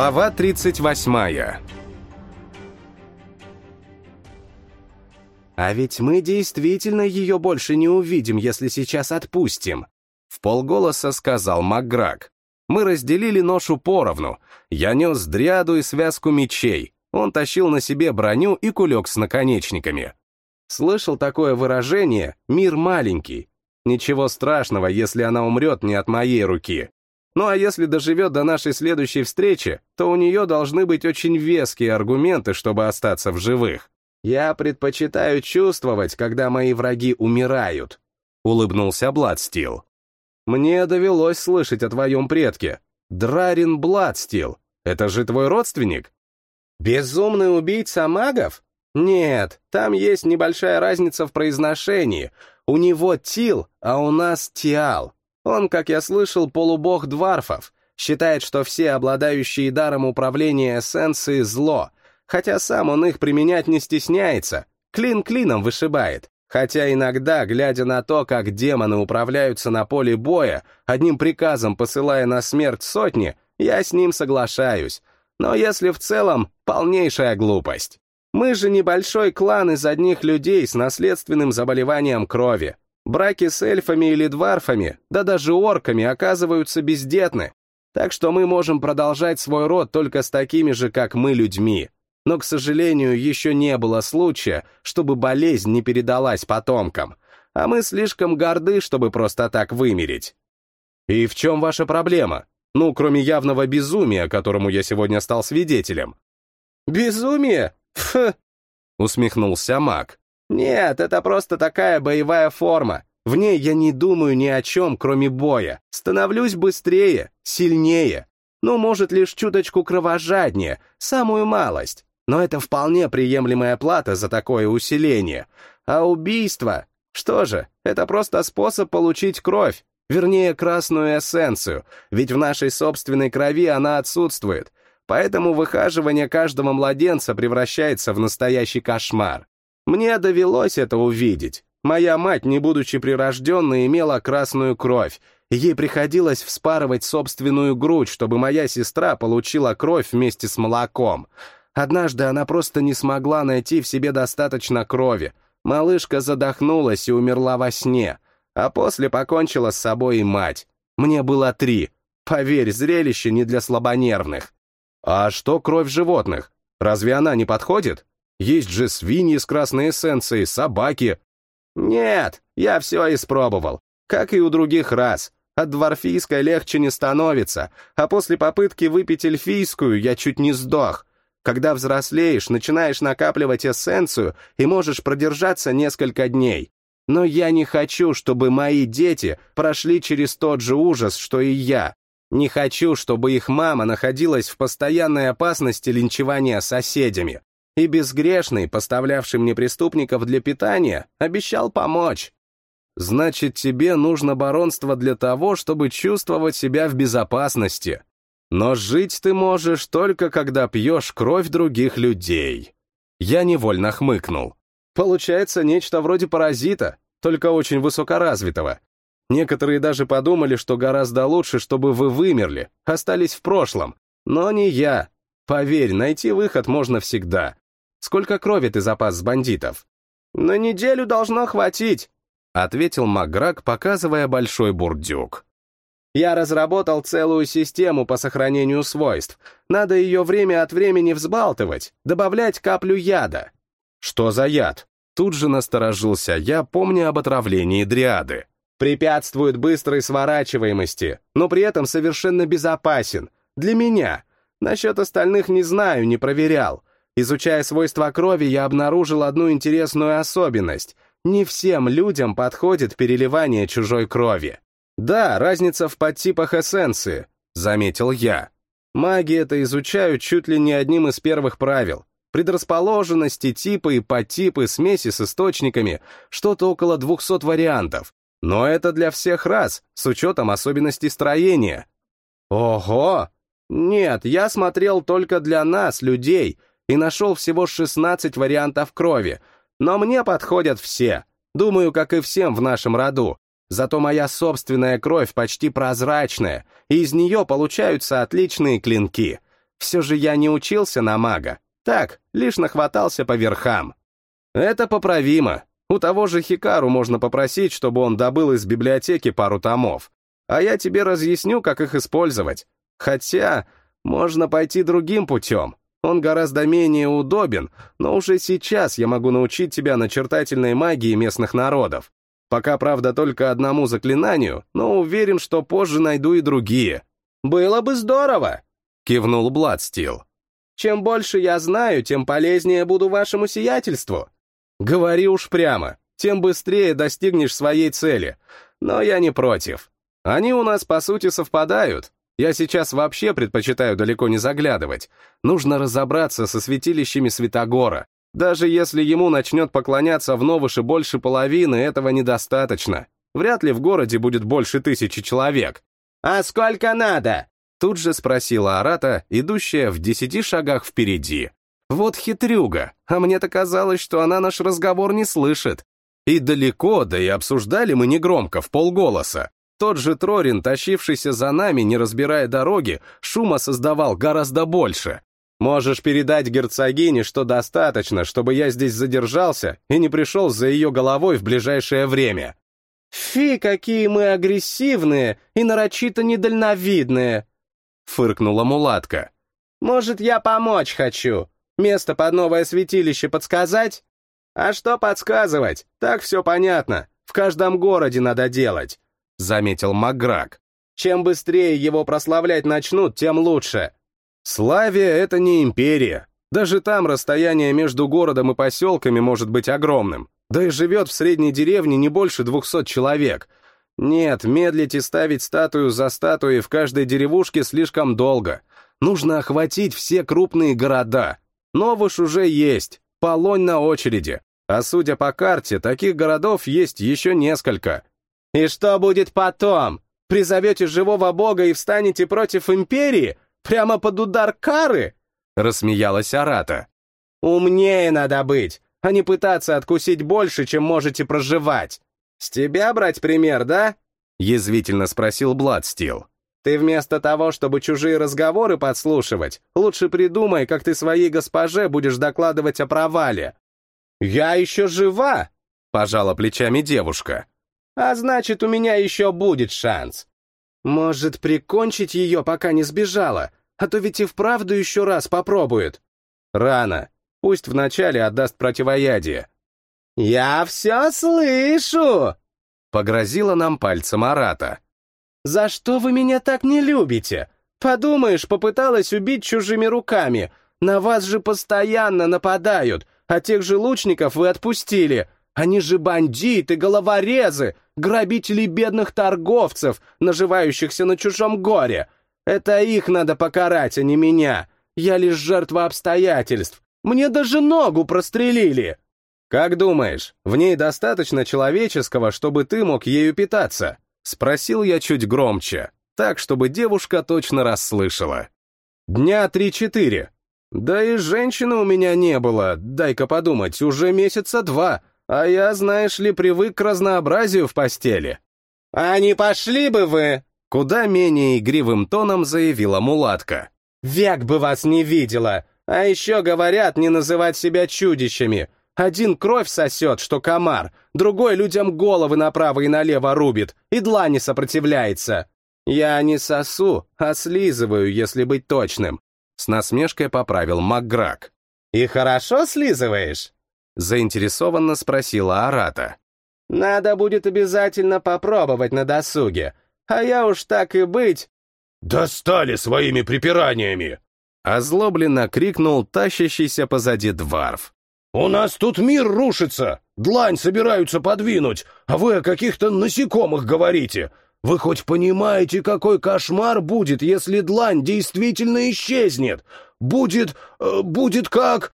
Глава 38 «А ведь мы действительно ее больше не увидим, если сейчас отпустим», — в полголоса сказал Макграк. Мы разделили ношу поровну. Я нес дряду и связку мечей. Он тащил на себе броню и кулек с наконечниками. Слышал такое выражение «мир маленький». Ничего страшного, если она умрет не от моей руки. Ну а если доживет до нашей следующей встречи, то у нее должны быть очень веские аргументы, чтобы остаться в живых. Я предпочитаю чувствовать, когда мои враги умирают», — улыбнулся Бладстил. «Мне довелось слышать о твоем предке. Драрин Бладстил. Это же твой родственник?» «Безумный убийца магов? Нет, там есть небольшая разница в произношении. У него Тил, а у нас Тиал. Он, как я слышал, полубог дварфов, считает, что все обладающие даром управления эссенцией зло, хотя сам он их применять не стесняется, клин клином вышибает. Хотя иногда, глядя на то, как демоны управляются на поле боя, одним приказом посылая на смерть сотни, я с ним соглашаюсь. Но если в целом, полнейшая глупость. Мы же небольшой клан из одних людей с наследственным заболеванием крови. Браки с эльфами или дварфами, да даже орками оказываются бездетны, так что мы можем продолжать свой род только с такими же, как мы, людьми. Но, к сожалению, еще не было случая, чтобы болезнь не передалась потомкам, а мы слишком горды, чтобы просто так вымереть. И в чем ваша проблема? Ну, кроме явного безумия, которому я сегодня стал свидетелем. «Безумие? Фу!» — усмехнулся маг. Нет, это просто такая боевая форма. В ней я не думаю ни о чем, кроме боя. Становлюсь быстрее, сильнее. Ну, может, лишь чуточку кровожаднее, самую малость. Но это вполне приемлемая плата за такое усиление. А убийство? Что же, это просто способ получить кровь, вернее, красную эссенцию, ведь в нашей собственной крови она отсутствует. Поэтому выхаживание каждого младенца превращается в настоящий кошмар. Мне довелось это увидеть. Моя мать, не будучи прирожденной, имела красную кровь. Ей приходилось вспарывать собственную грудь, чтобы моя сестра получила кровь вместе с молоком. Однажды она просто не смогла найти в себе достаточно крови. Малышка задохнулась и умерла во сне. А после покончила с собой и мать. Мне было три. Поверь, зрелище не для слабонервных. А что кровь животных? Разве она не подходит? Есть же свиньи с красной эссенцией, собаки. Нет, я все испробовал. Как и у других рас. От дворфийской легче не становится, а после попытки выпить эльфийскую я чуть не сдох. Когда взрослеешь, начинаешь накапливать эссенцию и можешь продержаться несколько дней. Но я не хочу, чтобы мои дети прошли через тот же ужас, что и я. Не хочу, чтобы их мама находилась в постоянной опасности линчевания соседями и безгрешный, поставлявший мне преступников для питания, обещал помочь. Значит, тебе нужно баронство для того, чтобы чувствовать себя в безопасности. Но жить ты можешь только когда пьешь кровь других людей. Я невольно хмыкнул. Получается нечто вроде паразита, только очень высокоразвитого. Некоторые даже подумали, что гораздо лучше, чтобы вы вымерли, остались в прошлом. Но не я. Поверь, найти выход можно всегда. Сколько крови ты запас с бандитов?» «На неделю должно хватить», — ответил Макграк, показывая большой бурдюк. «Я разработал целую систему по сохранению свойств. Надо ее время от времени взбалтывать, добавлять каплю яда». «Что за яд?» Тут же насторожился я, помня об отравлении дриады. «Препятствует быстрой сворачиваемости, но при этом совершенно безопасен. Для меня. Насчет остальных не знаю, не проверял. Изучая свойства крови, я обнаружил одну интересную особенность. Не всем людям подходит переливание чужой крови. Да, разница в подтипах эссенции, заметил я. Маги это изучают чуть ли не одним из первых правил. Предрасположенности, типы и подтипы, смеси с источниками, что-то около 200 вариантов. Но это для всех раз, с учетом особенностей строения. Ого! Нет, я смотрел только для нас, людей, и нашел всего 16 вариантов крови, но мне подходят все. Думаю, как и всем в нашем роду. Зато моя собственная кровь почти прозрачная, и из нее получаются отличные клинки. Все же я не учился на мага. Так, лишь нахватался по верхам. Это поправимо. У того же Хикару можно попросить, чтобы он добыл из библиотеки пару томов. А я тебе разъясню, как их использовать. Хотя, можно пойти другим путем. Он гораздо менее удобен, но уже сейчас я могу научить тебя начертательной магии местных народов. Пока, правда, только одному заклинанию, но уверен, что позже найду и другие. «Было бы здорово!» — кивнул Бладстил. «Чем больше я знаю, тем полезнее буду вашему сиятельству. Говори уж прямо, тем быстрее достигнешь своей цели. Но я не против. Они у нас, по сути, совпадают, я сейчас вообще предпочитаю далеко не заглядывать. Нужно разобраться со святилищами Святогора. Даже если ему начнет поклоняться в Новыше больше половины, этого недостаточно. Вряд ли в городе будет больше тысячи человек. «А сколько надо?» Тут же спросила Арата, идущая в десяти шагах впереди. Вот хитрюга, а мне-то казалось, что она наш разговор не слышит. И далеко, да и обсуждали мы негромко, в полголоса. Тот же Трорин, тащившийся за нами, не разбирая дороги, шума создавал гораздо больше. Можешь передать герцогине, что достаточно, чтобы я здесь задержался и не пришел за ее головой в ближайшее время. «Фи, какие мы агрессивные и нарочито недальновидные!» — фыркнула мулатка. «Может, я помочь хочу? Место под новое святилище подсказать?» «А что подсказывать? Так все понятно. В каждом городе надо делать заметил Макграк. Чем быстрее его прославлять начнут, тем лучше. Славия — это не империя. Даже там расстояние между городом и поселками может быть огромным. Да и живет в средней деревне не больше двухсот человек. Нет, медлить и ставить статую за статуей в каждой деревушке слишком долго. Нужно охватить все крупные города. Новыш уже есть, Полонь на очереди. А судя по карте, таких городов есть еще несколько. «И что будет потом? Призовете живого бога и встанете против империи? Прямо под удар кары?» — рассмеялась Арата. «Умнее надо быть, а не пытаться откусить больше, чем можете проживать. С тебя брать пример, да?» — язвительно спросил Бладстил. «Ты вместо того, чтобы чужие разговоры подслушивать, лучше придумай, как ты своей госпоже будешь докладывать о провале». «Я еще жива!» — пожала плечами девушка. А значит, у меня еще будет шанс. Может, прикончить ее, пока не сбежала, а то ведь и вправду еще раз попробует. Рано. Пусть вначале отдаст противоядие. «Я все слышу!» — погрозила нам пальцем Арата. «За что вы меня так не любите? Подумаешь, попыталась убить чужими руками. На вас же постоянно нападают, а тех же лучников вы отпустили. Они же бандиты, головорезы, грабители бедных торговцев, наживающихся на чужом горе. Это их надо покарать, а не меня. Я лишь жертва обстоятельств. Мне даже ногу прострелили. Как думаешь, в ней достаточно человеческого, чтобы ты мог ею питаться? Спросил я чуть громче, так, чтобы девушка точно расслышала. Дня три-четыре. Да и женщины у меня не было, дай-ка подумать, уже месяца два. А я, знаешь ли, привык к разнообразию в постели. А не пошли бы вы? Куда менее игривым тоном заявила мулатка. Век бы вас не видела. А еще говорят не называть себя чудищами. Один кровь сосет, что комар, другой людям головы направо и налево рубит, и дла не сопротивляется. Я не сосу, а слизываю, если быть точным. С насмешкой поправил Макграк. И хорошо слизываешь? Заинтересованно спросила Арата. «Надо будет обязательно попробовать на досуге, а я уж так и быть...» «Достали своими припираниями!» Озлобленно крикнул тащащийся позади дворф. «У нас тут мир рушится! Длань собираются подвинуть, а вы о каких-то насекомых говорите! Вы хоть понимаете, какой кошмар будет, если длань действительно исчезнет? Будет... Э, будет как...»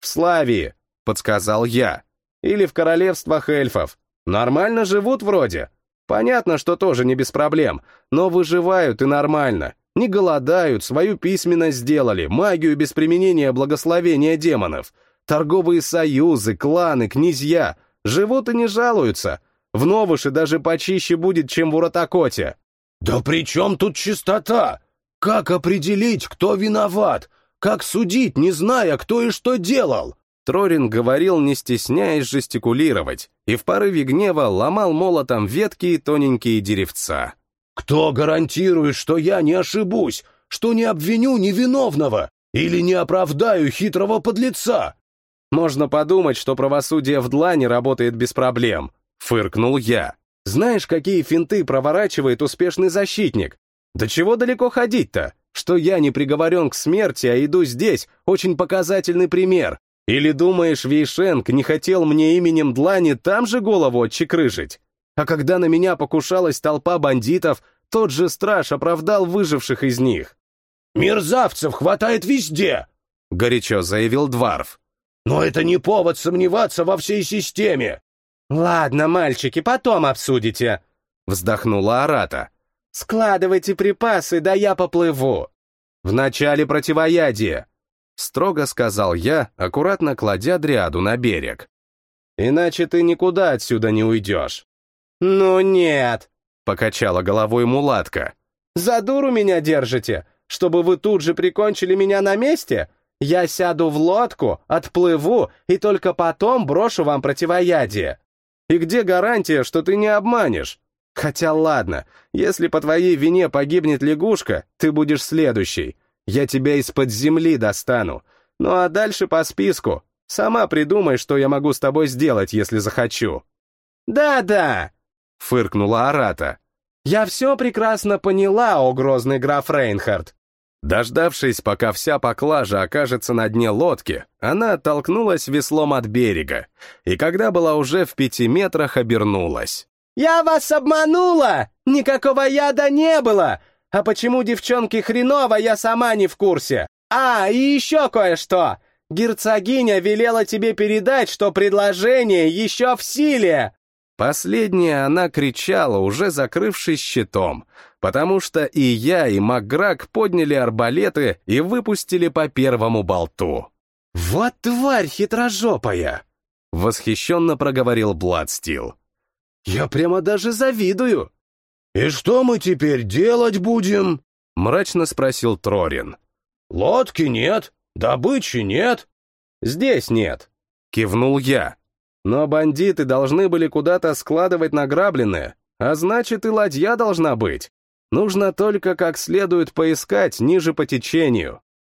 «В Славии подсказал я. Или в королевствах эльфов. Нормально живут вроде. Понятно, что тоже не без проблем, но выживают и нормально. Не голодают, свою письменность сделали, магию без применения благословения демонов. Торговые союзы, кланы, князья. Живут и не жалуются. В Новыше даже почище будет, чем в Уратакоте. «Да при чем тут чистота? как определить, кто виноват? Как судить, не зная, кто и что делал? Трорин говорил, не стесняясь жестикулировать, и в порыве гнева ломал молотом ветки и тоненькие деревца. «Кто гарантирует, что я не ошибусь, что не обвиню невиновного или не оправдаю хитрого подлеца?» «Можно подумать, что правосудие в длани работает без проблем», — фыркнул я. «Знаешь, какие финты проворачивает успешный защитник? Да чего далеко ходить-то? Что я не приговорен к смерти, а иду здесь, очень показательный пример. Или думаешь, Вейшенк не хотел мне именем Длани там же голову отчекрыжить? А когда на меня покушалась толпа бандитов, тот же страж оправдал выживших из них. «Мерзавцев хватает везде!» — горячо заявил Дварф. «Но это не повод сомневаться во всей системе!» «Ладно, мальчики, потом обсудите!» — вздохнула Арата. «Складывайте припасы, да я поплыву!» «Вначале противоядие!» — строго сказал я, аккуратно кладя дряду на берег. «Иначе ты никуда отсюда не уйдешь». «Ну нет», — покачала головой мулатка. «За дуру меня держите, чтобы вы тут же прикончили меня на месте? Я сяду в лодку, отплыву и только потом брошу вам противоядие. И где гарантия, что ты не обманешь? Хотя ладно, если по твоей вине погибнет лягушка, ты будешь следующий. Я тебя из-под земли достану. Ну а дальше по списку. Сама придумай, что я могу с тобой сделать, если захочу». «Да-да», — фыркнула Арата. «Я все прекрасно поняла, о грозный граф Рейнхард». Дождавшись, пока вся поклажа окажется на дне лодки, она оттолкнулась веслом от берега, и когда была уже в пяти метрах, обернулась. «Я вас обманула! Никакого яда не было! А почему девчонки хреново, я сама не в курсе. А, и еще кое-что. Герцогиня велела тебе передать, что предложение еще в силе. Последнее она кричала, уже закрывшись щитом, потому что и я, и Макграк подняли арбалеты и выпустили по первому болту. «Вот тварь хитрожопая!» — восхищенно проговорил Бладстил. «Я прямо даже завидую!» «И что мы теперь делать будем?» — мрачно спросил Трорин. «Лодки нет, добычи нет». «Здесь нет», — кивнул я. «Но бандиты должны были куда-то складывать награбленное, а значит и ладья должна быть. Нужно только как следует поискать ниже по течению.